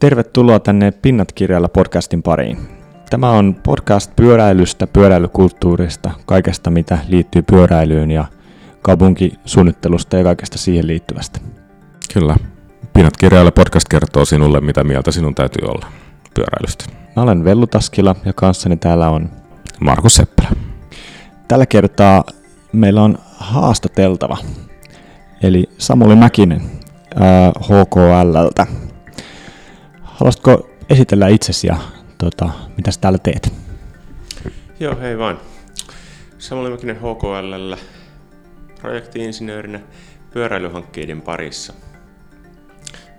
Tervetuloa tänne Pinnat kirjalla podcastin pariin. Tämä on podcast pyöräilystä, pyöräilykulttuurista, kaikesta mitä liittyy pyöräilyyn ja kaupunkisuunnittelusta ja kaikesta siihen liittyvästä. Kyllä. Pinnat kirjailla podcast kertoo sinulle, mitä mieltä sinun täytyy olla pyöräilystä. Mä olen Vellu Taskila ja kanssani täällä on Markus Seppälä. Tällä kertaa meillä on haastateltava, eli Samuli Mäkinen äh, HKLltä. Haluaisitko esitellä itsesi ja tota, mitä täällä teet? Joo, hei vaan. Samuli Mäkinen HKLllä projektiinsinöörinä pyöräilyhankkeiden parissa.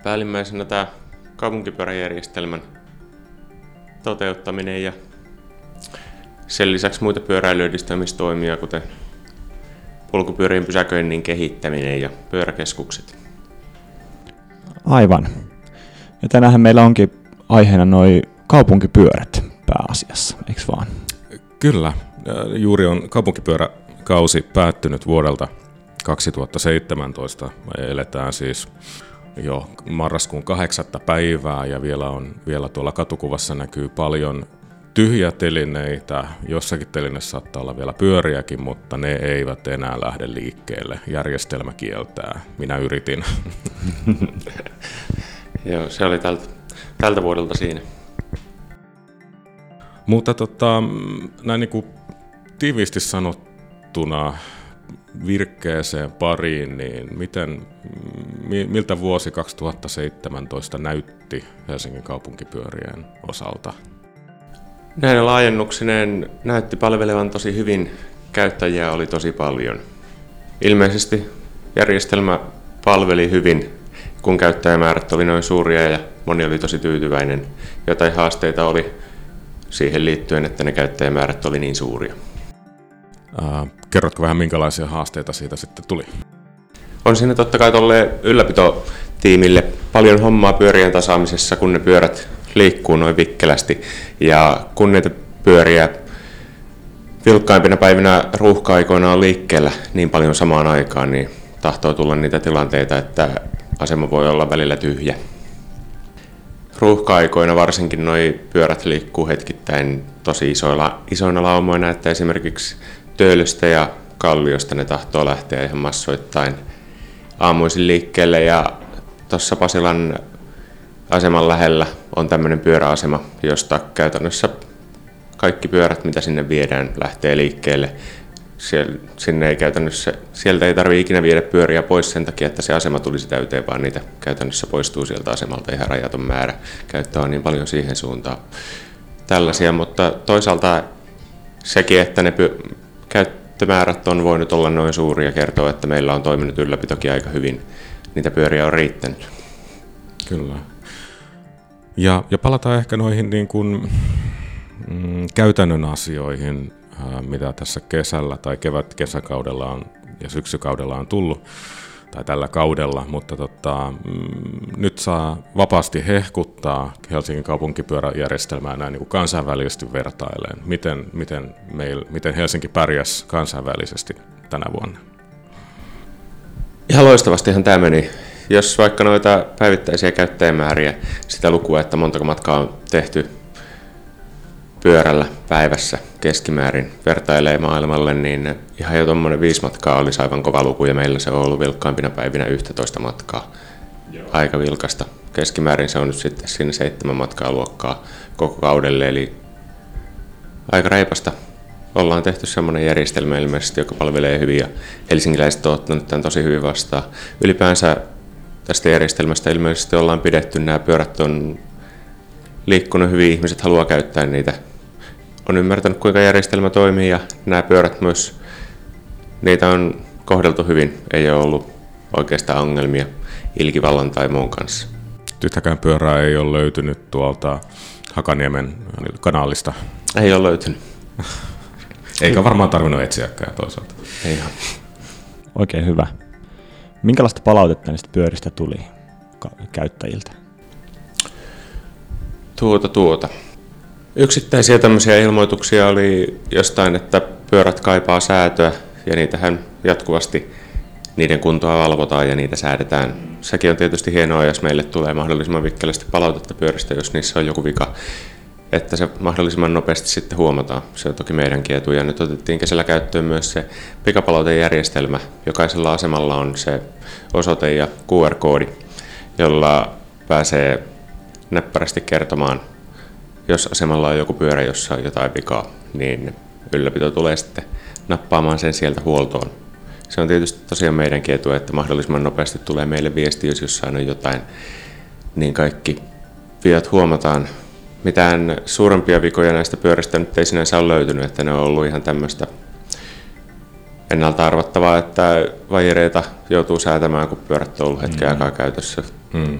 Päällimmäisenä tämä kaupunkipyöräjärjestelmän toteuttaminen ja sen lisäksi muita pyöräilyedistämistoimia, kuten polkupyörien pysäköinnin kehittäminen ja pyöräkeskukset. Aivan. Ja tänähän meillä onkin aiheena noin kaupunkipyörät pääasiassa, eikö vaan? Kyllä. Juuri on kaupunkipyöräkausi päättynyt vuodelta 2017. Me eletään siis jo marraskuun kahdeksatta päivää ja vielä, on, vielä tuolla katukuvassa näkyy paljon tyhjiä telineitä. Jossakin telineissä saattaa olla vielä pyöriäkin, mutta ne eivät enää lähde liikkeelle. Järjestelmä kieltää. Minä yritin. Joo, se oli tältä, tältä vuodelta siinä. Mutta tota, näin niin kuin tiiviisti sanottuna virkkeeseen pariin, niin miten, miltä vuosi 2017 näytti Helsingin kaupunkipyörien osalta? Näin laajennuksineen näytti palvelevan tosi hyvin, käyttäjiä oli tosi paljon. Ilmeisesti järjestelmä palveli hyvin, kun käyttäjämäärät oli noin suuria ja moni oli tosi tyytyväinen. Jotain haasteita oli siihen liittyen, että ne käyttäjämäärät oli niin suuria. Äh, kerrotko vähän, minkälaisia haasteita siitä sitten tuli? On siinä totta kai tuolle ylläpitotiimille paljon hommaa pyörien tasaamisessa, kun ne pyörät liikkuu noin vikkelästi. Ja kun niitä pyöriä vilkkaimpina päivinä ruuhka-aikoina on liikkeellä niin paljon samaan aikaan, niin tahtoo tulla niitä tilanteita, että asema voi olla välillä tyhjä. Ruuhka-aikoina varsinkin noi pyörät liikkuu hetkittäin tosi isoilla, isoina laumoina, että esimerkiksi Töölöstä ja Kalliosta ne tahtoo lähteä ihan massoittain aamuisin liikkeelle ja tuossa Pasilan aseman lähellä on tämmöinen pyöräasema, josta käytännössä kaikki pyörät, mitä sinne viedään, lähtee liikkeelle. Siellä, sinne ei käytännössä, sieltä ei tarvitse ikinä viedä pyöriä pois sen takia, että se asema tulisi täyteen, vaan niitä käytännössä poistuu sieltä asemalta ihan rajaton määrä. Käyttöä on niin paljon siihen suuntaan. Tällaisia, mutta toisaalta sekin, että ne py- käyttömäärät on voinut olla noin suuria, kertoo, että meillä on toiminut ylläpitokin aika hyvin. Niitä pyöriä on riittänyt. Kyllä. Ja, ja palataan ehkä noihin niin kuin, mm, käytännön asioihin, mitä tässä kesällä tai kevät-kesäkaudella on, ja syksykaudella on tullut, tai tällä kaudella, mutta tota, mm, nyt saa vapaasti hehkuttaa Helsingin kaupunkipyöräjärjestelmää näin niin kuin kansainvälisesti vertaileen. Miten, miten, meil, miten Helsinki pärjäs kansainvälisesti tänä vuonna? Ihan loistavastihan tämä meni jos vaikka noita päivittäisiä käyttäjämääriä, sitä lukua, että montako matkaa on tehty pyörällä päivässä keskimäärin vertailee maailmalle, niin ihan jo tuommoinen viisi matkaa olisi aivan kova luku ja meillä se on ollut vilkkaimpina päivinä 11 matkaa. Joo. Aika vilkasta. Keskimäärin se on nyt sitten sinne seitsemän matkaa luokkaa koko kaudelle, eli aika reipasta. Ollaan tehty semmoinen järjestelmä ilmeisesti, joka palvelee hyvin ja helsinkiläiset on ottanut tämän tosi hyvin vastaan. Ylipäänsä tästä järjestelmästä ilmeisesti ollaan pidetty. Nämä pyörät on liikkunut hyvin, ihmiset haluaa käyttää niitä. On ymmärtänyt, kuinka järjestelmä toimii ja nämä pyörät myös, niitä on kohdeltu hyvin. Ei ole ollut oikeastaan ongelmia ilkivallan tai muun kanssa. Yhtäkään pyörää ei ole löytynyt tuolta Hakaniemen kanaalista. Ei ole löytynyt. Eikä varmaan tarvinnut etsiäkään toisaalta. Ei ole. Oikein hyvä. Minkälaista palautetta niistä pyöristä tuli käyttäjiltä? Tuota, tuota. Yksittäisiä tämmöisiä ilmoituksia oli jostain, että pyörät kaipaa säätöä, ja niitähän jatkuvasti niiden kuntoa valvotaan ja niitä säädetään. Sekin on tietysti hienoa, jos meille tulee mahdollisimman vikkelästi palautetta pyöristä, jos niissä on joku vika, että se mahdollisimman nopeasti sitten huomataan. Se on toki meidänkin etu. Ja nyt otettiin kesällä käyttöön myös se pikapalautejärjestelmä. Jokaisella asemalla on se osoite ja QR-koodi, jolla pääsee näppärästi kertomaan, jos asemalla on joku pyörä, jossa on jotain vikaa, niin ylläpito tulee sitten nappaamaan sen sieltä huoltoon. Se on tietysti tosiaan meidänkin etu, että mahdollisimman nopeasti tulee meille viesti, jos jossain on jotain, niin kaikki viat huomataan. Mitään suurempia vikoja näistä pyöristä nyt ei sinänsä ole löytynyt, että ne on ollut ihan tämmöistä ennalta arvattavaa, että vajereita joutuu säätämään, kun pyörät on ollut hetken mm. aikaa käytössä. Mm.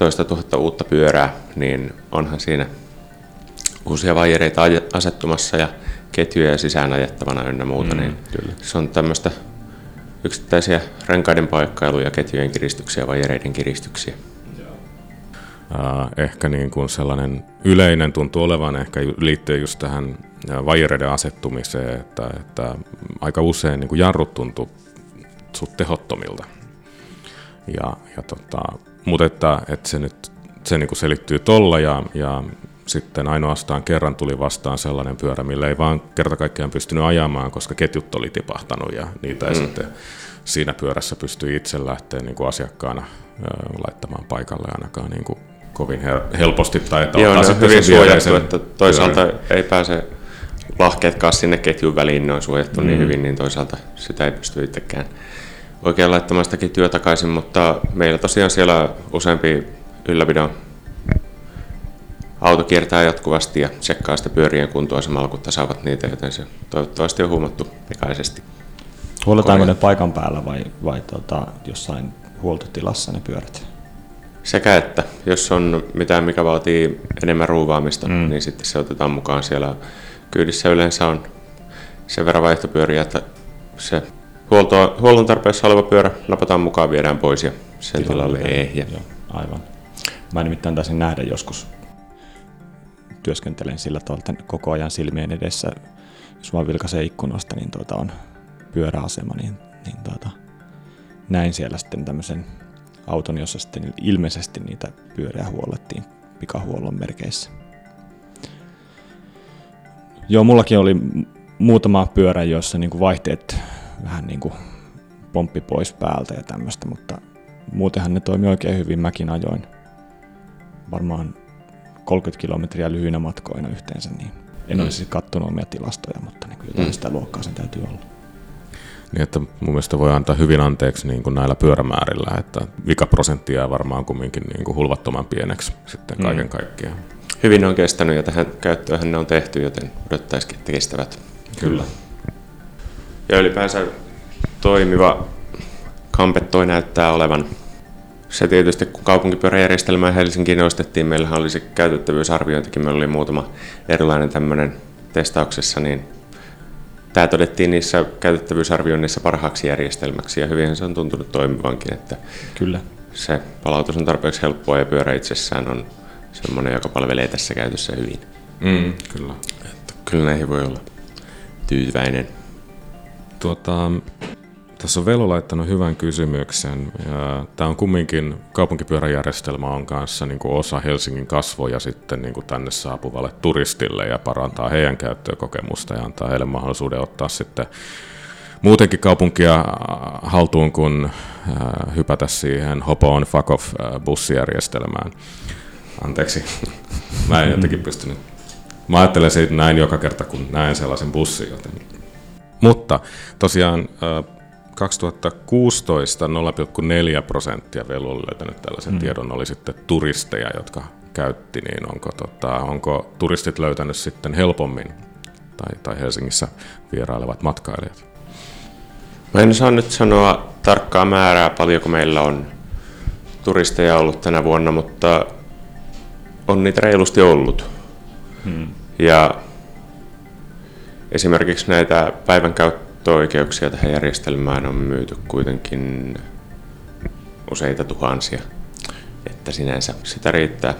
Toista tuhatta uutta pyörää, niin onhan siinä uusia vajereita asettumassa ja ketjuja sisään ajettavana ynnä muuta, mm, niin kyllä. se on tämmöistä yksittäisiä renkaiden paikkailuja, ketjujen kiristyksiä, vajereiden kiristyksiä. ehkä niin kuin sellainen yleinen tuntuu olevan ehkä liittyen just tähän vajereiden asettumiseen, että, että aika usein niin kuin jarrut tuntuu suht tehottomilta. Ja, ja tota, mutta että, että se nyt se niin kuin selittyy tolla ja, ja sitten ainoastaan kerran tuli vastaan sellainen pyörä, millä ei vaan kerta kaikkiaan pystynyt ajamaan, koska ketjut oli tipahtanut ja niitä ei mm. sitten siinä pyörässä pystyi itse lähteä niin kuin asiakkaana laittamaan paikalle ainakaan niin kuin kovin helposti. Tai että Joo, ne on hyvin suojattu, että toisaalta pyörän. ei pääse lahkeetkaan sinne ketjun väliin, ne on suojattu niin mm. niin hyvin, niin toisaalta sitä ei pysty itsekään oikein laittamaan sitä ketjua takaisin, mutta meillä tosiaan siellä useampi ylläpidon auto kiertää jatkuvasti ja tsekkaa sitä pyörien kuntoa samalla kun tasaavat niitä, joten se toivottavasti on huomattu pikaisesti. Huoletaanko ne paikan päällä vai, vai tota, jossain huoltotilassa ne pyörät? Sekä että, jos on mitään, mikä vaatii enemmän ruuvaamista, mm. niin sitten se otetaan mukaan siellä. Kyydissä yleensä on sen verran vaihtopyöriä, että se huolto, huollon tarpeessa oleva pyörä napataan mukaan, viedään pois ja sen tilalle ehjä. Joo, aivan. Mä nimittäin taisin nähdä joskus työskentelen sillä tavalla, koko ajan silmien edessä, jos vaan vilkaisee ikkunasta, niin tuota on pyöräasema, niin, niin tuota, näin siellä sitten tämmöisen auton, jossa sitten ilmeisesti niitä pyöriä huollettiin pikahuollon merkeissä. Joo, mullakin oli muutama pyörä, joissa niin vaihteet vähän niin kuin pomppi pois päältä ja tämmöistä, mutta muutenhan ne toimi oikein hyvin. Mäkin ajoin varmaan 30 kilometriä lyhyinä matkoina yhteensä, niin en mm. olisi katsonut omia tilastoja, mutta niin jotain mm. sitä luokkaa sen täytyy olla. Niin, että mun mielestä voi antaa hyvin anteeksi niin kuin näillä pyörämäärillä, että vikaprosentti jää varmaan kumminkin niin kuin hulvattoman pieneksi sitten mm. kaiken mm. kaikkiaan. Hyvin on kestänyt ja tähän käyttöön ne on tehty, joten odottaisikin, että kestävät. Kyllä. Ja ylipäänsä toimiva kampe toi näyttää olevan se tietysti, kun kaupunkipyöräjärjestelmää Helsinkiin nostettiin, meillähän oli se käytettävyysarviointikin, meillä oli muutama erilainen tämmöinen testauksessa, niin tämä todettiin niissä käytettävyysarvioinnissa parhaaksi järjestelmäksi ja hyvin se on tuntunut toimivankin, että Kyllä. se palautus on tarpeeksi helppoa ja pyörä itsessään on semmoinen, joka palvelee tässä käytössä hyvin. Mm, kyllä. Että kyllä näihin voi olla tyytyväinen. Tuota, tässä on Velo laittanut hyvän kysymyksen. Tämä on kumminkin, kaupunkipyöräjärjestelmä on kanssa niin kuin osa Helsingin kasvoja sitten niin kuin tänne saapuvalle turistille ja parantaa heidän käyttökokemusta ja antaa heille mahdollisuuden ottaa sitten muutenkin kaupunkia haltuun, kun hypätä siihen hopo on fuck off bussijärjestelmään. Anteeksi, mä en jotenkin pystynyt. Mä ajattelen siitä näin joka kerta, kun näen sellaisen bussin. Joten. Mutta tosiaan 2016 0,4 prosenttia vielä oli löytänyt tällaisen mm. tiedon, oli sitten turisteja, jotka käytti, niin onko, tota, onko turistit löytänyt sitten helpommin tai, tai Helsingissä vierailevat matkailijat? Mä en saa nyt sanoa tarkkaa määrää, paljonko meillä on turisteja ollut tänä vuonna, mutta on niitä reilusti ollut. Hmm. Ja esimerkiksi näitä päivän käyttöoikeuksia tähän järjestelmään on myyty kuitenkin useita tuhansia, että sinänsä sitä riittää.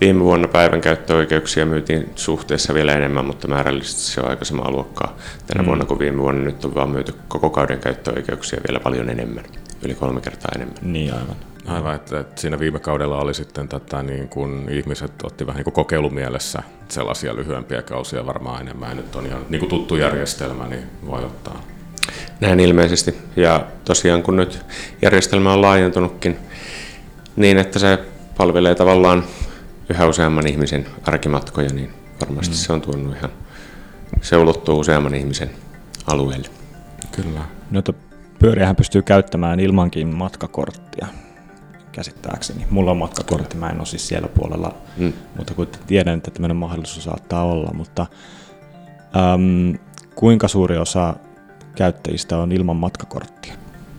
Viime vuonna päivän käyttöoikeuksia myytiin suhteessa vielä enemmän, mutta määrällisesti se on aika samaa luokkaa tänä mm. vuonna kuin viime vuonna. Nyt on vaan myyty koko kauden käyttöoikeuksia vielä paljon enemmän, yli kolme kertaa enemmän. Niin aivan. Aivan, että, että siinä viime kaudella oli sitten tätä, niin kun ihmiset otti vähän niin kuin kokeilumielessä sellaisia lyhyempiä kausia varmaan enemmän. Ja nyt on ihan niin kuin tuttu järjestelmä, niin voi ottaa. Näin ilmeisesti. Ja tosiaan kun nyt järjestelmä on laajentunutkin niin, että se palvelee tavallaan yhä useamman ihmisen arkimatkoja, niin varmasti mm. se on tuonut ihan, se ulottuu useamman ihmisen alueelle. Kyllä. Noita pyöriähän pystyy käyttämään ilmankin matkakorttia käsittääkseni. Mulla on matkakortti, mä en ole siis siellä puolella, mm. mutta kun tiedän, että tämmöinen mahdollisuus saattaa olla, mutta äm, kuinka suuri osa käyttäjistä on ilman matkakorttia?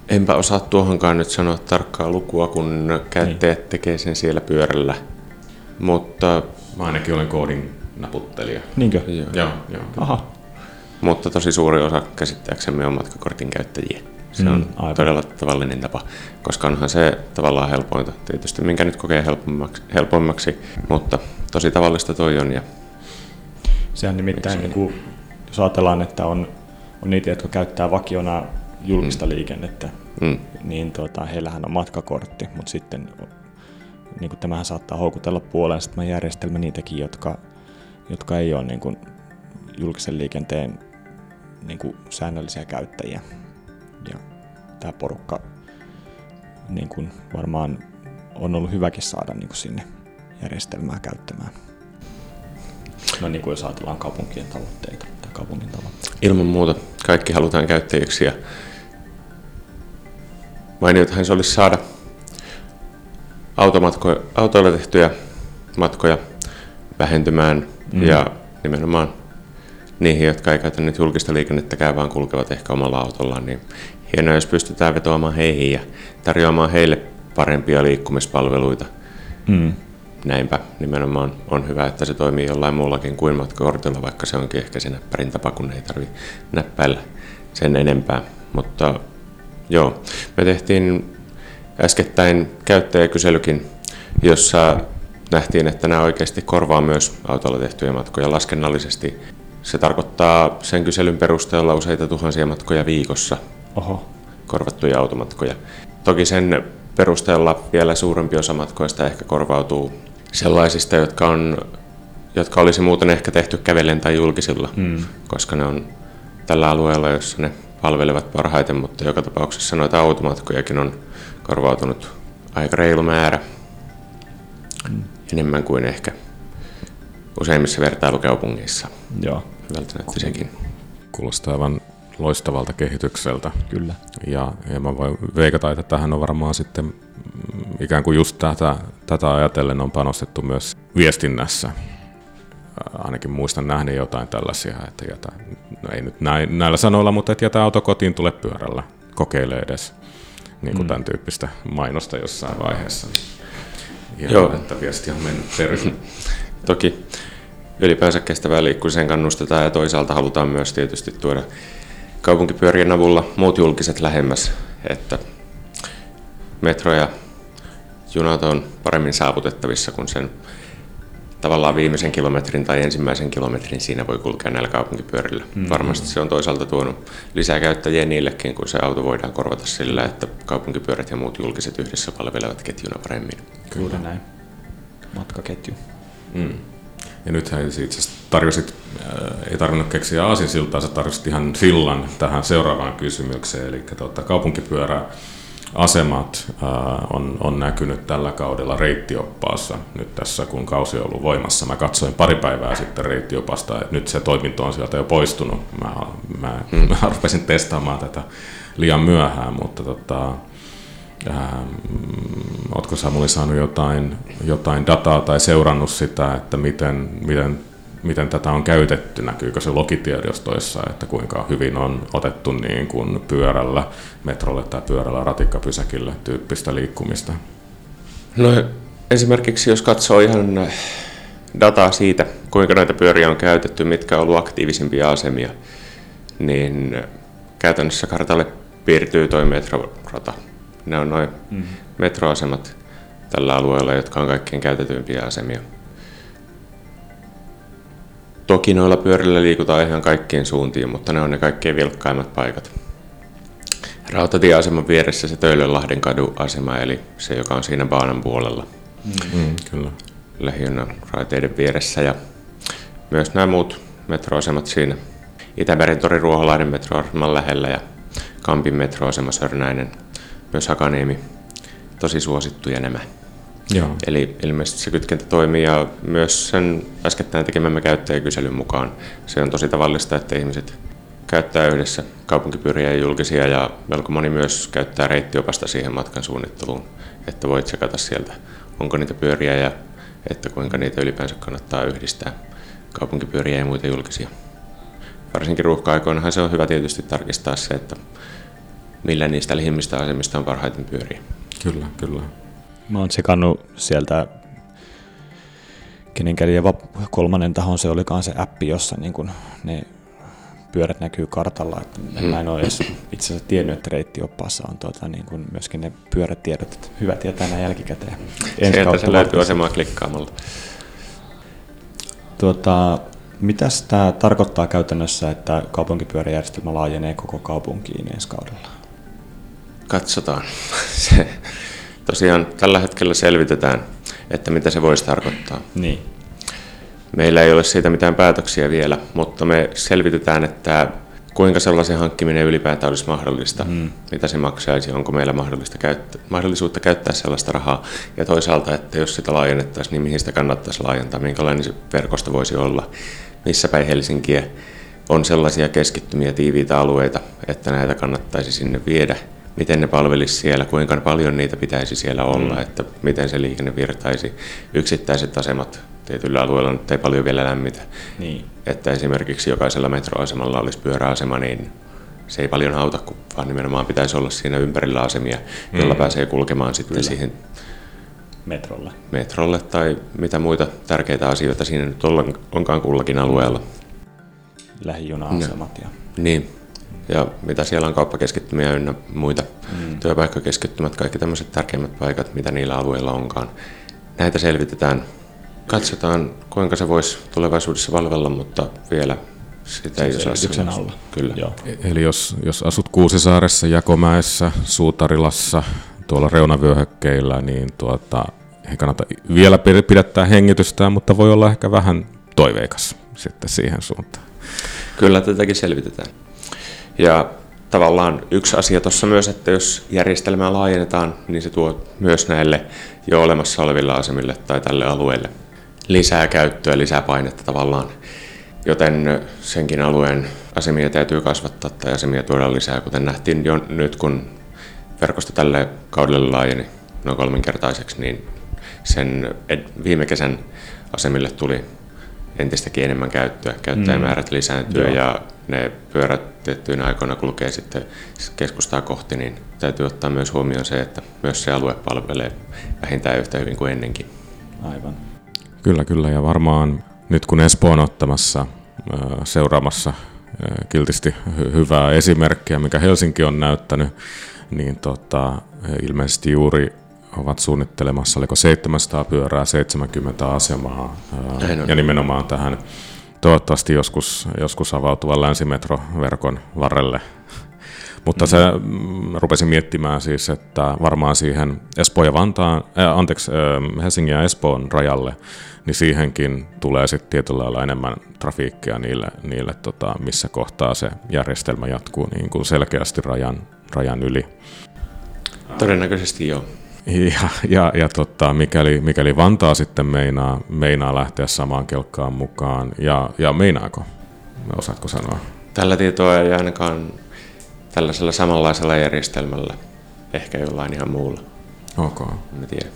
Enpä osaa tuohonkaan nyt sanoa tarkkaa lukua, kun käyttäjät niin. tekee sen siellä pyörällä. Mutta... Mä ainakin olen koodin naputtelija. Niinkö? Joo. joo, joo. Aha. Mutta tosi suuri osa käsittääksemme on matkakortin käyttäjiä. Se mm, on aivan. todella tavallinen tapa, koska onhan se tavallaan helpointa. Tietysti minkä nyt kokee helpommaksi, helpommaksi mutta tosi tavallista toi on. Ja Sehän nimittäin, niin kuin, jos ajatellaan, että on, on niitä, jotka käyttää vakiona julkista mm. liikennettä, mm. niin tuota, heillähän on matkakortti, mutta sitten niin kuin tämähän saattaa houkutella puoleen tämä järjestelmä niitäkin, jotka, jotka ei ole niin kuin julkisen liikenteen niin kuin säännöllisiä käyttäjiä. Tämä porukka niin kuin varmaan on ollut hyväkin saada niin kuin sinne järjestelmää käyttämään. No niin kuin jos ajatellaan kaupunkien tavoitteita tai kaupungin tavoitteita. Ilman muuta. Kaikki halutaan käyttäjiksi ja mainiotahan se olisi saada autoilla tehtyjä matkoja vähentymään mm. ja nimenomaan niihin, jotka ei käytä nyt julkista liikennettäkään, vaan kulkevat ehkä omalla autollaan, niin hienoa, jos pystytään vetoamaan heihin ja tarjoamaan heille parempia liikkumispalveluita. Mm. Näinpä nimenomaan on hyvä, että se toimii jollain muullakin kuin matkakortilla, vaikka se onkin ehkä se näppärin tapa, kun ei tarvitse näppäillä sen enempää. Mutta joo, me tehtiin äskettäin käyttäjäkyselykin, jossa nähtiin, että nämä oikeasti korvaa myös autolla tehtyjä matkoja laskennallisesti. Se tarkoittaa sen kyselyn perusteella useita tuhansia matkoja viikossa, Oho. korvattuja automatkoja. Toki sen perusteella vielä suurempi osa matkoista ehkä korvautuu sellaisista, jotka, on, jotka olisi muuten ehkä tehty kävellen tai julkisilla, mm. koska ne on tällä alueella, jossa ne palvelevat parhaiten, mutta joka tapauksessa noita automatkojakin on korvautunut aika reilu määrä, mm. enemmän kuin ehkä useimmissa vertailukaupungeissa. Joo. Hyvältä näytti sekin. Kuulostaa aivan loistavalta kehitykseltä. Kyllä. Ja, ja mä voin veikata, että tähän on varmaan sitten ikään kuin just tätä, tätä ajatellen on panostettu myös viestinnässä. Ainakin muistan nähneet jotain tällaisia, että jätä, no ei nyt näin, näillä sanoilla, mutta että jätä auto kotiin, tule pyörällä, kokeile edes niin kuin mm. tämän tyyppistä mainosta jossain vaiheessa. Ihan Joo. että viesti on mennyt perille. Toki ylipäänsä kestävää liikkumiseen kannustetaan ja toisaalta halutaan myös tietysti tuoda kaupunkipyörien avulla muut julkiset lähemmäs, että metro ja junat on paremmin saavutettavissa kuin sen tavallaan viimeisen kilometrin tai ensimmäisen kilometrin siinä voi kulkea näillä kaupunkipyörillä. Mm-hmm. Varmasti se on toisaalta tuonut lisää käyttäjiä niillekin, kun se auto voidaan korvata sillä, että kaupunkipyörät ja muut julkiset yhdessä palvelevat ketjuna paremmin. Kyllä näin. Matkaketju. Mm. Ja nythän itse asiassa tarjosit, äh, ei tarvinnut keksiä aasinsiltaa, sä tarjosit ihan sillan tähän seuraavaan kysymykseen, eli tuota, kaupunkipyörä asemat äh, on, on näkynyt tällä kaudella reittioppaassa nyt tässä, kun kausi on ollut voimassa. Mä katsoin pari päivää sitten reittiopasta, että nyt se toiminto on sieltä jo poistunut. Mä, mä, hmm. mä rupesin testaamaan tätä liian myöhään, mutta tota, ähm, ootko Samuli saanut jotain, jotain dataa tai seurannut sitä, että miten, miten miten tätä on käytetty, näkyykö se logitiedostoissa, että kuinka hyvin on otettu niin kuin pyörällä, metrolle tai pyörällä ratikkapysäkille tyyppistä liikkumista? No esimerkiksi jos katsoo ihan dataa siitä, kuinka näitä pyöriä on käytetty, mitkä on ollut aktiivisimpia asemia, niin käytännössä kartalle piirtyy tuo metrorata. Ne on noin mm-hmm. metroasemat tällä alueella, jotka on kaikkein käytetyimpiä asemia. Toki noilla pyörillä liikutaan ihan kaikkiin suuntiin, mutta ne on ne kaikkein vilkkaimmat paikat. Rautatieaseman vieressä se Töölönlahden kadun asema, eli se, joka on siinä baanan puolella. Mm, kyllä. Raiteiden vieressä ja myös nämä muut metroasemat siinä. Itämeren tori Ruoholainen metroaseman lähellä ja Kampin metroasema Sörnäinen, myös Hakaniemi. Tosi suosittuja nämä. Joo. Eli ilmeisesti se kytkentä toimii ja myös sen äskettäin tekemämme käyttäjäkyselyn mukaan se on tosi tavallista, että ihmiset käyttää yhdessä kaupunkipyöriä ja julkisia ja melko moni myös käyttää reittiopasta siihen matkan suunnitteluun, että voit tsekata sieltä, onko niitä pyöriä ja että kuinka niitä ylipäänsä kannattaa yhdistää, kaupunkipyöriä ja muita julkisia. Varsinkin ruuhka-aikoinahan se on hyvä tietysti tarkistaa se, että millä niistä lähimmistä asemista on parhaiten pyöriä. Kyllä, kyllä. Mä oon tsekannut sieltä kenen ja kolmannen tahon se olikaan se appi, jossa niin kun ne pyörät näkyy kartalla. Että hmm. Mä en ole edes itse asiassa tiennyt, että reittioppaassa on tuota, niin kun myöskin ne pyörätiedot. Että hyvä tietää näin jälkikäteen. Ensi Sieltä se löytyy asemaa klikkaamalla. Tuota, mitäs tämä tarkoittaa käytännössä, että kaupunkipyöräjärjestelmä laajenee koko kaupunkiin ensi kaudella? Katsotaan. Se, tosiaan tällä hetkellä selvitetään, että mitä se voisi tarkoittaa. Niin. Meillä ei ole siitä mitään päätöksiä vielä, mutta me selvitetään, että kuinka sellaisen hankkiminen ylipäätään olisi mahdollista, mm. mitä se maksaisi, onko meillä mahdollista käyttä, mahdollisuutta käyttää sellaista rahaa, ja toisaalta, että jos sitä laajennettaisiin, niin mihin sitä kannattaisi laajentaa, minkälainen se verkosto voisi olla, missä päin Helsinkiä on sellaisia keskittymiä, tiiviitä alueita, että näitä kannattaisi sinne viedä, miten ne palvelisi siellä, kuinka paljon niitä pitäisi siellä olla, mm. että miten se liikenne virtaisi, yksittäiset asemat tietyllä alueella nyt ei paljon vielä lämmitä. Niin. Että esimerkiksi jokaisella metroasemalla olisi pyöräasema, niin se ei paljon auta, kun vaan nimenomaan pitäisi olla siinä ympärillä asemia, jolla mm. pääsee kulkemaan sitten Kyllä. siihen metrolle. metrolle tai mitä muita tärkeitä asioita siinä nyt onkaan kullakin alueella. Lähijuna-asemat. Ja... Niin, ja mitä siellä on kauppakeskittymiä ynnä muita mm. työpaikkakeskittymät, kaikki tämmöiset tärkeimmät paikat, mitä niillä alueilla onkaan. Näitä selvitetään Katsotaan, kuinka se voisi tulevaisuudessa valvella, mutta vielä sitä ei osaa sanoa. alla. Kyllä. Joo. E- eli jos, jos asut Kuusisaaressa, Jakomäessä, Suutarilassa, tuolla reunavyöhykkeillä, niin tuota, ei kannata vielä pidättää hengitystään, mutta voi olla ehkä vähän toiveikas sitten siihen suuntaan. Kyllä, tätäkin selvitetään. Ja tavallaan yksi asia tuossa myös, että jos järjestelmää laajennetaan, niin se tuo myös näille jo olemassa oleville asemille tai tälle alueelle lisää käyttöä, lisää painetta tavallaan. Joten senkin alueen asemia täytyy kasvattaa tai asemia tuoda lisää, kuten nähtiin jo nyt, kun verkosto tälle kaudelle laajeni noin kolminkertaiseksi, niin sen viime kesän asemille tuli entistäkin enemmän käyttöä, käyttäjämäärät mm. lisääntyy mm. ja ne pyörät tiettyinä aikoina kulkee sitten keskustaa kohti, niin täytyy ottaa myös huomioon se, että myös se alue palvelee vähintään yhtä hyvin kuin ennenkin. Aivan. Kyllä, kyllä. Ja varmaan nyt kun Espoo on ottamassa seuraamassa kiltisti hyvää esimerkkiä, mikä Helsinki on näyttänyt, niin tota, ilmeisesti juuri ovat suunnittelemassa, oliko 700 pyörää, 70 asemaa ja nimenomaan tähän toivottavasti joskus, joskus avautuvan länsimetroverkon varrelle. Mutta mm. se mm, rupesin miettimään siis, että varmaan siihen Espoo ja Vantaan, äh, anteeksi, äh, Helsingin ja Espoon rajalle niin siihenkin tulee sitten tietyllä lailla enemmän trafiikkia niille, niille tota, missä kohtaa se järjestelmä jatkuu niin kuin selkeästi rajan, rajan yli. Todennäköisesti joo. Ja, ja, ja tota, mikäli, mikäli Vantaa sitten meinaa, meinaa lähteä samaan kelkkaan mukaan, ja, ja meinaako? Osaatko sanoa? Tällä tietoa ei ainakaan tällaisella samanlaisella järjestelmällä, ehkä jollain ihan muulla. Ok. En tiedä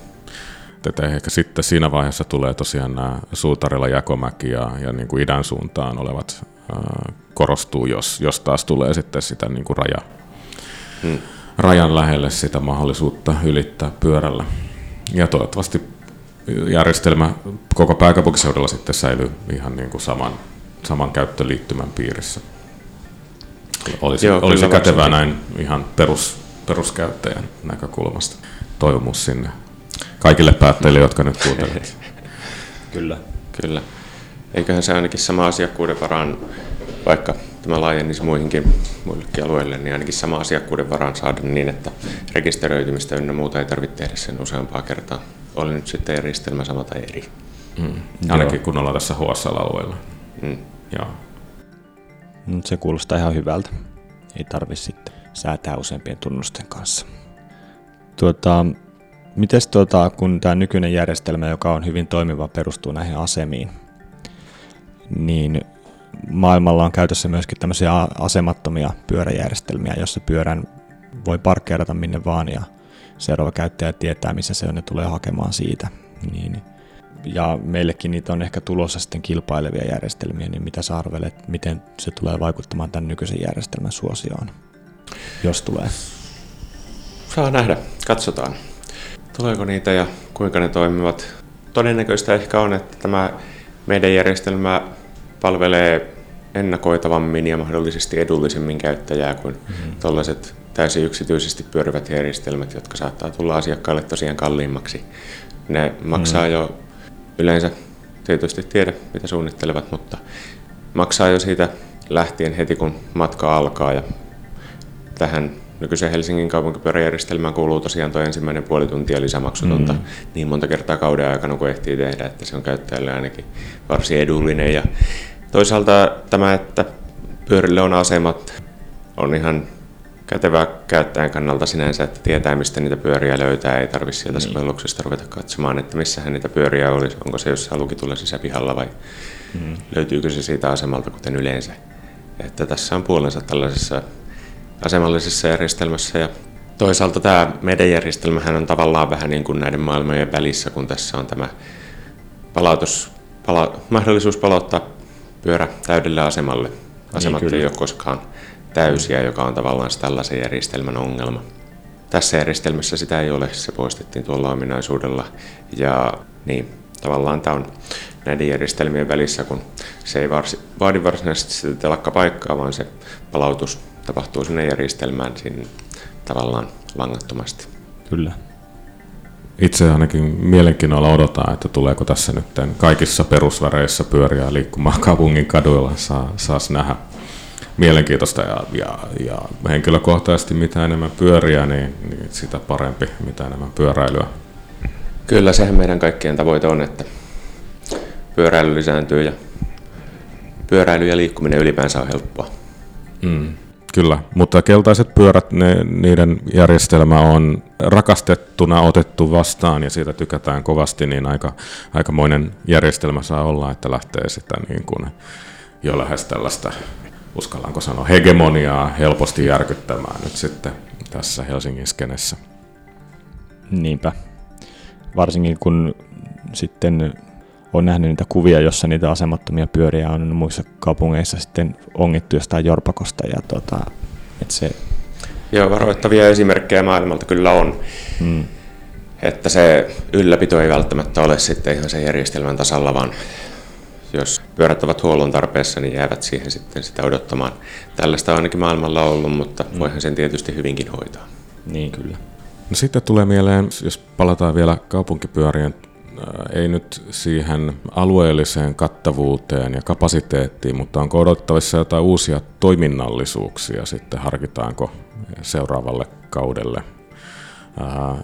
että ehkä sitten siinä vaiheessa tulee tosiaan nämä Suutarilla Jakomäki ja, ja niin kuin idän suuntaan olevat ää, korostuu, jos, jos taas tulee sitten sitä niin kuin raja, hmm. Rajan lähelle sitä mahdollisuutta ylittää pyörällä. Ja toivottavasti järjestelmä koko pääkaupunkiseudulla sitten säilyy ihan niin kuin saman, saman käyttöliittymän piirissä. Olisi, Joo, olisi kätevää näin ihan perus, peruskäyttäjän näkökulmasta. Toivomus sinne Kaikille päättäjille, jotka nyt kuuntelevat. Kyllä. Kyllä. Eiköhän se ainakin sama asiakkuuden varaan, vaikka tämä laajenisi muihinkin muillekin alueille, niin ainakin sama asiakkuuden varaan saada niin, että rekisteröitymistä ynnä muuta ei tarvitse tehdä sen useampaa kertaa. Oli nyt sitten järjestelmä sama tai eri. Mm. Ainakin kun ollaan tässä HSL-alueella. Mm. Joo. Se kuulostaa ihan hyvältä. Ei tarvi sitten säätää useampien tunnusten kanssa. Tuota, mites tuota, kun tämä nykyinen järjestelmä, joka on hyvin toimiva, perustuu näihin asemiin, niin maailmalla on käytössä myöskin tämmöisiä asemattomia pyöräjärjestelmiä, jossa pyörän voi parkkeerata minne vaan ja seuraava käyttäjä tietää, missä se on ja tulee hakemaan siitä. Niin, ja meillekin niitä on ehkä tulossa sitten kilpailevia järjestelmiä, niin mitä sä arvelet, miten se tulee vaikuttamaan tämän nykyisen järjestelmän suosioon, jos tulee? Saa nähdä, katsotaan. Tuleeko niitä ja kuinka ne toimivat? Todennäköistä ehkä on, että tämä meidän järjestelmä palvelee ennakoitavammin ja mahdollisesti edullisemmin käyttäjää kuin mm-hmm. tällaiset täysin yksityisesti pyörivät järjestelmät, jotka saattaa tulla asiakkaille tosiaan kalliimmaksi. Ne maksaa mm-hmm. jo yleensä, tietysti tiedä mitä suunnittelevat, mutta maksaa jo siitä lähtien heti kun matka alkaa ja tähän nykyisen Helsingin kaupunkipyöräjärjestelmään kuuluu tosiaan tuo ensimmäinen puoli tuntia lisämaksutonta mm. niin monta kertaa kauden aikana kuin ehtii tehdä, että se on käyttäjälle ainakin varsin edullinen. Ja toisaalta tämä, että pyörille on asemat, on ihan kätevää käyttäjän kannalta sinänsä, että tietää mistä niitä pyöriä löytää, ei tarvitse sieltä niin. sovelluksesta ruveta katsomaan, että missähän niitä pyöriä olisi, onko se jossain lukitulla sisäpihalla vai mm. löytyykö se siitä asemalta kuten yleensä. Että tässä on puolensa tällaisessa asemallisessa järjestelmässä ja toisaalta tämä meidän järjestelmähän on tavallaan vähän niin kuin näiden maailmojen välissä, kun tässä on tämä palautus, pala, mahdollisuus palauttaa pyörä täydelle asemalle. Niin, Asemat niin, ei ole koskaan täysiä, joka on tavallaan tällaisen järjestelmän ongelma. Tässä järjestelmässä sitä ei ole, se poistettiin tuolla ominaisuudella. Ja niin, tavallaan tämä on näiden järjestelmien välissä, kun se ei varsi, vaadi varsinaisesti sitä telakkapaikkaa, vaan se palautus tapahtuu sinne järjestelmään siinä tavallaan langattomasti. Kyllä. Itse ainakin mielenkiinnolla odotan, että tuleeko tässä nyt kaikissa perusväreissä pyöriä liikkumaan kaupungin kaduilla, saa, saas nähdä mielenkiintoista ja, ja, ja henkilökohtaisesti mitä enemmän pyöriä, niin, niin sitä parempi, mitä enemmän pyöräilyä. Kyllä, sehän meidän kaikkien tavoite on, että pyöräily lisääntyy ja pyöräily ja liikkuminen ylipäänsä on helppoa. Mm. Kyllä, mutta keltaiset pyörät, ne, niiden järjestelmä on rakastettuna otettu vastaan ja siitä tykätään kovasti, niin aika, aikamoinen järjestelmä saa olla, että lähtee sitä niin kuin jo lähes tällaista, uskallanko sanoa, hegemoniaa helposti järkyttämään nyt sitten tässä Helsingin skenessä. Niinpä. Varsinkin kun sitten on nähnyt niitä kuvia, jossa niitä asemattomia pyöriä on muissa kaupungeissa sitten ongittu jostain Jorpakosta. Ja tota, et se... Joo, varoittavia esimerkkejä maailmalta kyllä on. Hmm. Että se ylläpito ei välttämättä ole sitten ihan sen järjestelmän tasalla, vaan jos pyörät ovat huollon tarpeessa, niin jäävät siihen sitten sitä odottamaan. Tällaista on ainakin maailmalla ollut, mutta hmm. voihan sen tietysti hyvinkin hoitaa. Niin kyllä. No sitten tulee mieleen, jos palataan vielä kaupunkipyörien ei nyt siihen alueelliseen kattavuuteen ja kapasiteettiin, mutta onko odottavissa jotain uusia toiminnallisuuksia sitten, harkitaanko seuraavalle kaudelle?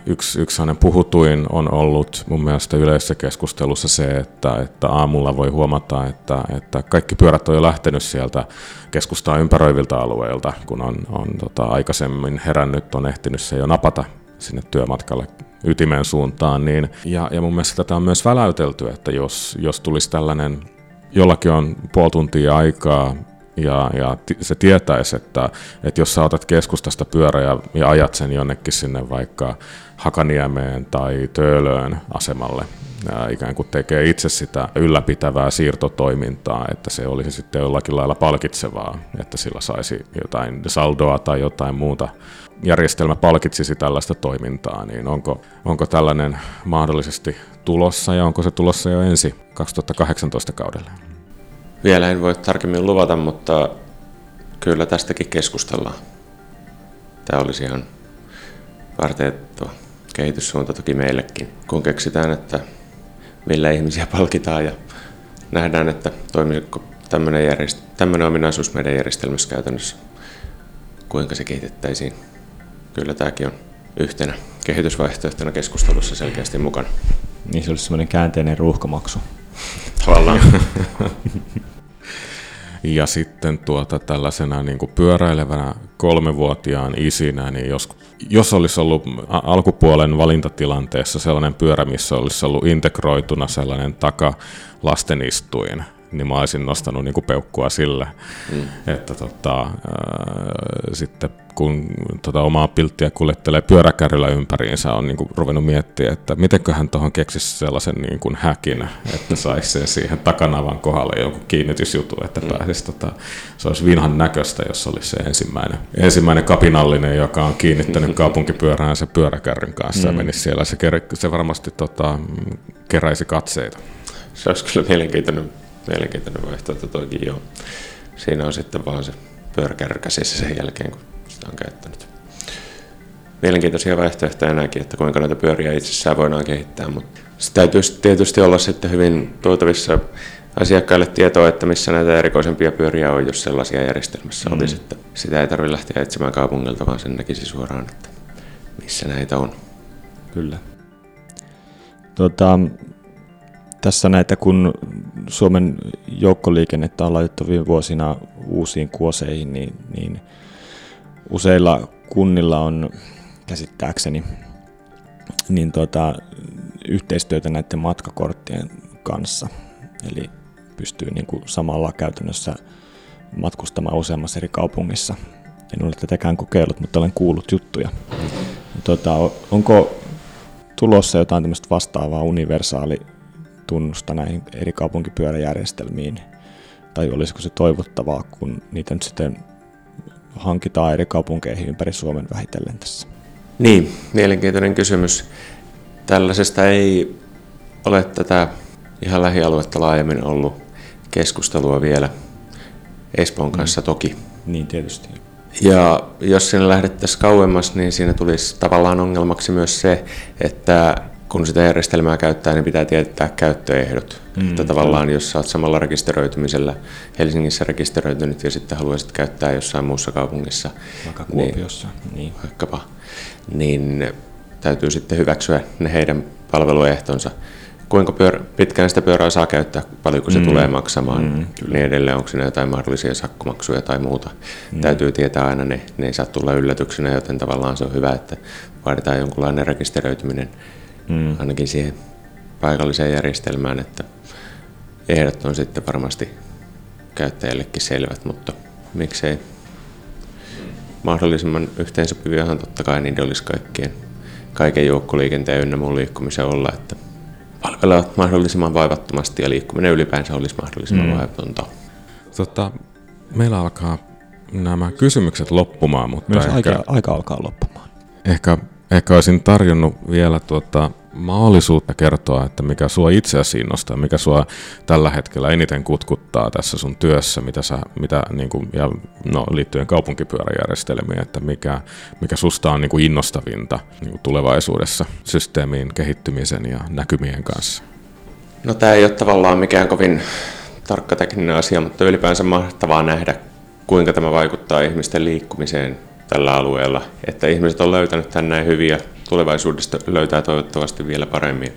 Yksi, yksi puhutuin on ollut mun mielestä yleisessä keskustelussa se, että, että aamulla voi huomata, että, että kaikki pyörät on jo lähtenyt sieltä keskustaa ympäröiviltä alueilta, kun on, on tota, aikaisemmin herännyt, on ehtinyt se jo napata sinne työmatkalle ytimen suuntaan. Niin, ja, ja mun mielestä tätä on myös väläytelty, että jos, jos tulisi tällainen, jollakin on puoli tuntia aikaa ja, ja se tietäisi, että, että jos sä otat keskustasta pyörä ja, ja ajat sen jonnekin sinne vaikka Hakaniemeen tai Töölöön asemalle, ja ikään kuin tekee itse sitä ylläpitävää siirtotoimintaa, että se olisi sitten jollakin lailla palkitsevaa, että sillä saisi jotain saldoa tai jotain muuta järjestelmä palkitsisi tällaista toimintaa, niin onko, onko tällainen mahdollisesti tulossa ja onko se tulossa jo ensi 2018 kaudella? Vielä en voi tarkemmin luvata, mutta kyllä tästäkin keskustellaan. Tämä olisi ihan varteettua kehityssuunta toki meillekin, kun keksitään, että millä ihmisiä palkitaan ja nähdään, että toimisiko tämmöinen, järjest- tämmöinen ominaisuus meidän järjestelmässä käytännössä, kuinka se kehitettäisiin. Kyllä tämäkin on yhtenä kehitysvaihtoehtona keskustelussa selkeästi mukana. Niin se olisi semmoinen käänteinen ruuhkamaksu. Tavallaan. Ja sitten tuota, tällaisena niin kuin pyöräilevänä kolmevuotiaan isinä, niin jos, jos olisi ollut alkupuolen valintatilanteessa sellainen pyörä, missä olisi ollut integroituna sellainen takalastenistuin, niin mä olisin nostanut niin kuin peukkua sille, mm. että tota, ää, sitten kun tota omaa pilttiä kuljettelee pyöräkärryllä ympäriinsä, on niin kuin ruvennut miettiä, että mitenköhän tuohon keksisi sellaisen niin kuin häkin, että saisi sen siihen takanavan kohdalle joku kiinnitysjutu, että pääsisi, tota, se olisi vinhan näköistä, jos olisi se ensimmäinen, ensimmäinen kapinallinen, joka on kiinnittänyt kaupunkipyörään se pyöräkärryn kanssa mm. ja menisi siellä, se, se varmasti tota, keräisi katseita. Se olisi kyllä mielenkiintoinen mielenkiintoinen vaihtoehto toikin joo. Siinä on sitten vaan se pyöräkärry käsissä sen jälkeen, kun sitä on käyttänyt. Mielenkiintoisia vaihtoehtoja näkin, että kuinka noita pyöriä itsessään voidaan kehittää, mutta se täytyy tietysti olla sitten hyvin tuotavissa asiakkaille tietoa, että missä näitä erikoisempia pyöriä on, jos sellaisia järjestelmässä mm. olisi. Että sitä ei tarvitse lähteä etsimään kaupungilta, vaan sen näkisi suoraan, että missä näitä on. Kyllä. Tota, tässä näitä, kun Suomen joukkoliikennettä on laitettu viime vuosina uusiin kuoseihin, niin, niin useilla kunnilla on käsittääkseni niin tota, yhteistyötä näiden matkakorttien kanssa. Eli pystyy niin kuin samalla käytännössä matkustamaan useammassa eri kaupungissa. En ole tätäkään kokeillut, mutta olen kuullut juttuja. Tota, onko tulossa jotain tämmöistä vastaavaa universaali tunnusta näihin eri kaupunkipyöräjärjestelmiin, tai olisiko se toivottavaa, kun niitä nyt sitten hankitaan eri kaupunkeihin ympäri Suomen vähitellen tässä? Niin, mielenkiintoinen kysymys. Tällaisesta ei ole tätä ihan lähialuetta laajemmin ollut keskustelua vielä Espoon kanssa mm. toki. Niin, tietysti. Ja jos sinne lähdettäisiin kauemmas, niin siinä tulisi tavallaan ongelmaksi myös se, että kun sitä järjestelmää käyttää, niin pitää tietää käyttöehdot. Mm, että tavallaan kyllä. jos saat samalla rekisteröitymisellä Helsingissä rekisteröitynyt ja sitten haluaisit käyttää jossain muussa kaupungissa, vaikka Kuopiossa, niin, niin. vaikkapa, niin täytyy sitten hyväksyä ne heidän palveluehtonsa. Kuinka pyör- pitkään sitä pyörää saa käyttää, paljonko se mm. tulee maksamaan, mm, niin edelleen, onko siinä jotain mahdollisia sakkomaksuja tai muuta. Mm. Täytyy tietää aina ne, ne ei saa tulla yllätyksenä, joten tavallaan se on hyvä, että vaaditaan jonkunlainen rekisteröityminen mm. ainakin siihen paikalliseen järjestelmään, että ehdot on sitten varmasti käyttäjällekin selvät, mutta miksei mahdollisimman yhteensopiviahan totta kai niiden olisi kaikkien, kaiken joukkoliikenteen ynnä muun liikkumisen olla, että palvelevat mahdollisimman vaivattomasti ja liikkuminen ylipäänsä olisi mahdollisimman mm. vaivatonta. Tota, meillä alkaa nämä kysymykset loppumaan, mutta Myös ehkä, aika, aika alkaa loppumaan. Ehkä, ehkä olisin tarjonnut vielä tuota, mahdollisuutta kertoa, että mikä sua itseäsi innostaa, mikä sua tällä hetkellä eniten kutkuttaa tässä sun työssä, mitä sä, mitä, niin kuin, ja no, liittyen kaupunkipyöräjärjestelmiin, että mikä, mikä susta on niin kuin innostavinta niin kuin tulevaisuudessa systeemiin kehittymisen ja näkymien kanssa? No tämä ei ole tavallaan mikään kovin tarkka tekninen asia, mutta ylipäänsä mahtavaa nähdä, kuinka tämä vaikuttaa ihmisten liikkumiseen tällä alueella, että ihmiset on löytänyt tänne hyviä tulevaisuudesta löytää toivottavasti vielä paremmin.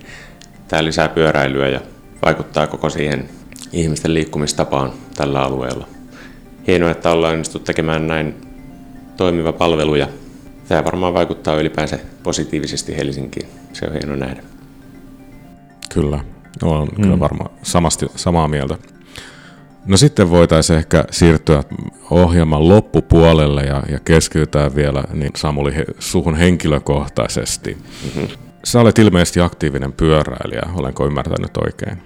Tämä lisää pyöräilyä ja vaikuttaa koko siihen ihmisten liikkumistapaan tällä alueella. Hienoa, että ollaan onnistuttu tekemään näin toimiva palvelu ja tämä varmaan vaikuttaa ylipäänsä positiivisesti Helsinkiin. Se on hieno nähdä. Kyllä, olen mm. kyllä varmaan samasti, samaa mieltä. No sitten voitaisiin ehkä siirtyä ohjelman loppupuolelle ja, ja keskitytään vielä niin Samuli suhun henkilökohtaisesti. Mm-hmm. Sä olet ilmeisesti aktiivinen pyöräilijä, olenko ymmärtänyt oikein?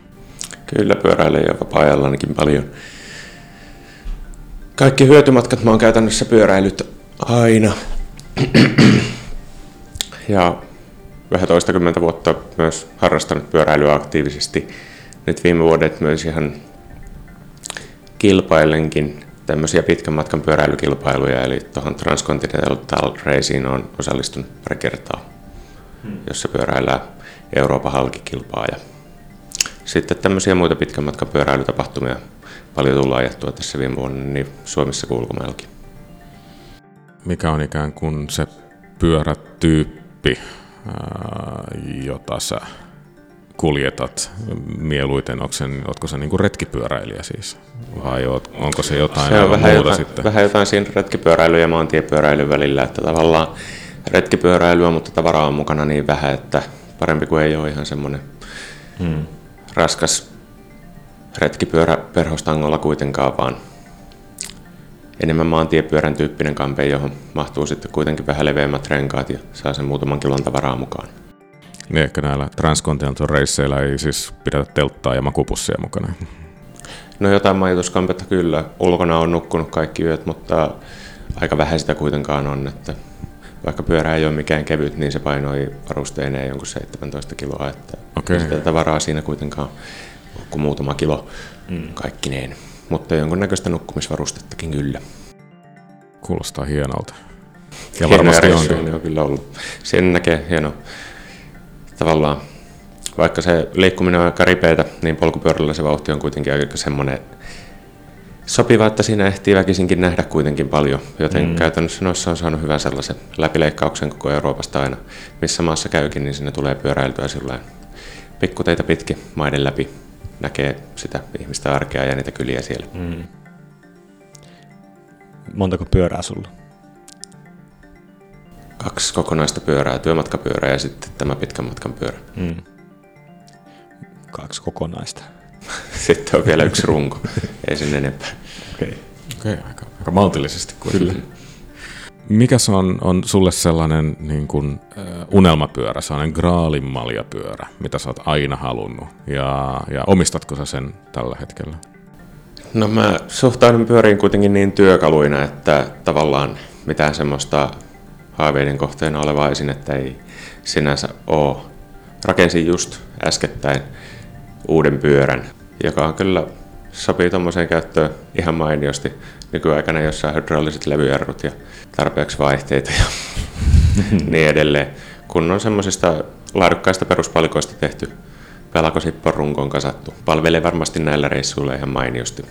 Kyllä pyöräilen ja vapaa ainakin paljon. Kaikki hyötymatkat mä oon käytännössä pyöräilyt aina. ja vähän toistakymmentä vuotta myös harrastanut pyöräilyä aktiivisesti. Nyt viime vuodet myös ihan kilpailenkin tämmöisiä pitkän matkan pyöräilykilpailuja, eli tuohon Transcontinental Racing on osallistunut pari kertaa. jossa pyöräillään Euroopan halkikilpaa ja sitten tämmöisiä muita pitkän matkan pyöräilytapahtumia paljon tullaan ajettua tässä viime vuonna niin Suomessa kuin ulkomaillakin. Mikä on ikään kuin se pyörätyyppi, jota sä kuljetat mieluiten? Onko, sen, onko se niin retkipyöräilijä siis? Vai onko se jotain se on vähän muuta jotain, sitten? Vähän jotain siinä retkipyöräily ja maantiepyöräilyn välillä, että tavallaan retkipyöräilyä, mutta tavaraa on mukana niin vähän, että parempi kuin ei ole ihan semmoinen hmm. raskas retkipyörä perhostangolla kuitenkaan, vaan enemmän maantiepyörän tyyppinen kampe, johon mahtuu sitten kuitenkin vähän leveämmät renkaat ja saa sen muutaman kilon tavaraa mukaan. Niin ehkä näillä Transcontinental reisseillä ei siis pidetä telttaa ja makupussia mukana. No jotain majoituskampetta kyllä. Ulkona on nukkunut kaikki yöt, mutta aika vähän sitä kuitenkaan on. Että vaikka pyörä ei ole mikään kevyt, niin se painoi varusteineen jonkun 17 kiloa. Että okay. sitä tavaraa siinä kuitenkaan kuin muutama kilo mm. kaikkineen. Mutta jonkunnäköistä nukkumisvarustettakin kyllä. Kuulostaa hienolta. Ja varmasti on. On kyllä ollut. Sen näkee hieno tavallaan, vaikka se liikkuminen on aika ripeätä, niin polkupyörällä se vauhti on kuitenkin aika semmoinen sopiva, että siinä ehtii väkisinkin nähdä kuitenkin paljon, joten mm. käytännössä noissa on saanut hyvän sellaisen läpileikkauksen koko Euroopasta aina. Missä maassa käykin, niin sinne tulee pyöräiltyä sillä pikkuteitä pitkin maiden läpi. Näkee sitä ihmistä arkea ja niitä kyliä siellä. Mm. Montako pyörää sulla? Kaksi kokonaista pyörää, työmatkapyörä ja sitten tämä pitkän matkan pyörä. Mm. Kaksi kokonaista. sitten on vielä yksi runko, ei sen enempää. Okei, okay. okay, aika, aika maltillisesti Kyllä. Mikäs on, on sulle sellainen niin kuin, uh, unelmapyörä, sellainen graalinmaljapyörä, mitä sä oot aina halunnut? Ja, ja omistatko sä sen tällä hetkellä? No mä suhtaudun pyöriin kuitenkin niin työkaluina, että tavallaan mitään semmoista haaveiden kohteena olevaa esinettä ei sinänsä ole. Rakensin just äskettäin uuden pyörän, joka on kyllä sopii tuommoiseen käyttöön ihan mainiosti. Nykyaikana jossain hydrauliset levyjarrut ja tarpeeksi vaihteita ja niin edelleen. Kun on semmoisista laadukkaista peruspalikoista tehty pelakosippon runkoon kasattu. Palvelee varmasti näillä reissuilla ihan mainiosti.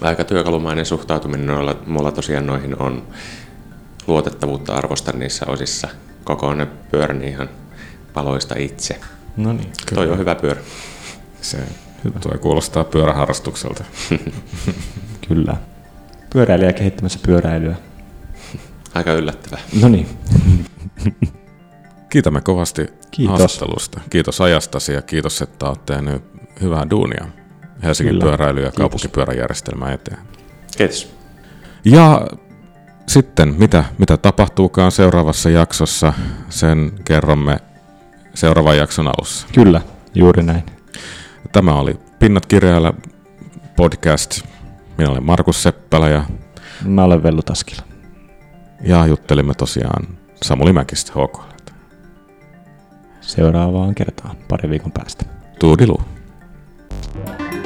Aika työkalumainen suhtautuminen mulla tosiaan noihin on luotettavuutta arvostan niissä osissa. Kokoinen pyörän ihan paloista itse. No niin. Toi on hyvä pyörä. Se hyvä. Tuo kuulostaa pyöräharrastukselta. kyllä. Pyöräilijä kehittämässä pyöräilyä. Aika yllättävää. No niin. Kiitämme kovasti kiitos. haastattelusta. Kiitos ajastasi ja kiitos, että olet tehnyt hyvää duunia Helsingin Kyllä. pyöräily- ja kaupunkipyöräjärjestelmää eteen. Kiitos. Ja sitten, mitä, mitä tapahtuukaan seuraavassa jaksossa, sen kerromme seuraavan jakson alussa. Kyllä, juuri näin. Tämä oli Pinnat kirjailla podcast. Minä olen Markus Seppälä ja... Mä olen Vellu Taskila. Ja juttelimme tosiaan Samuli Mäkistä HK. Seuraavaan kertaan pari viikon päästä. Tuudilu. thank you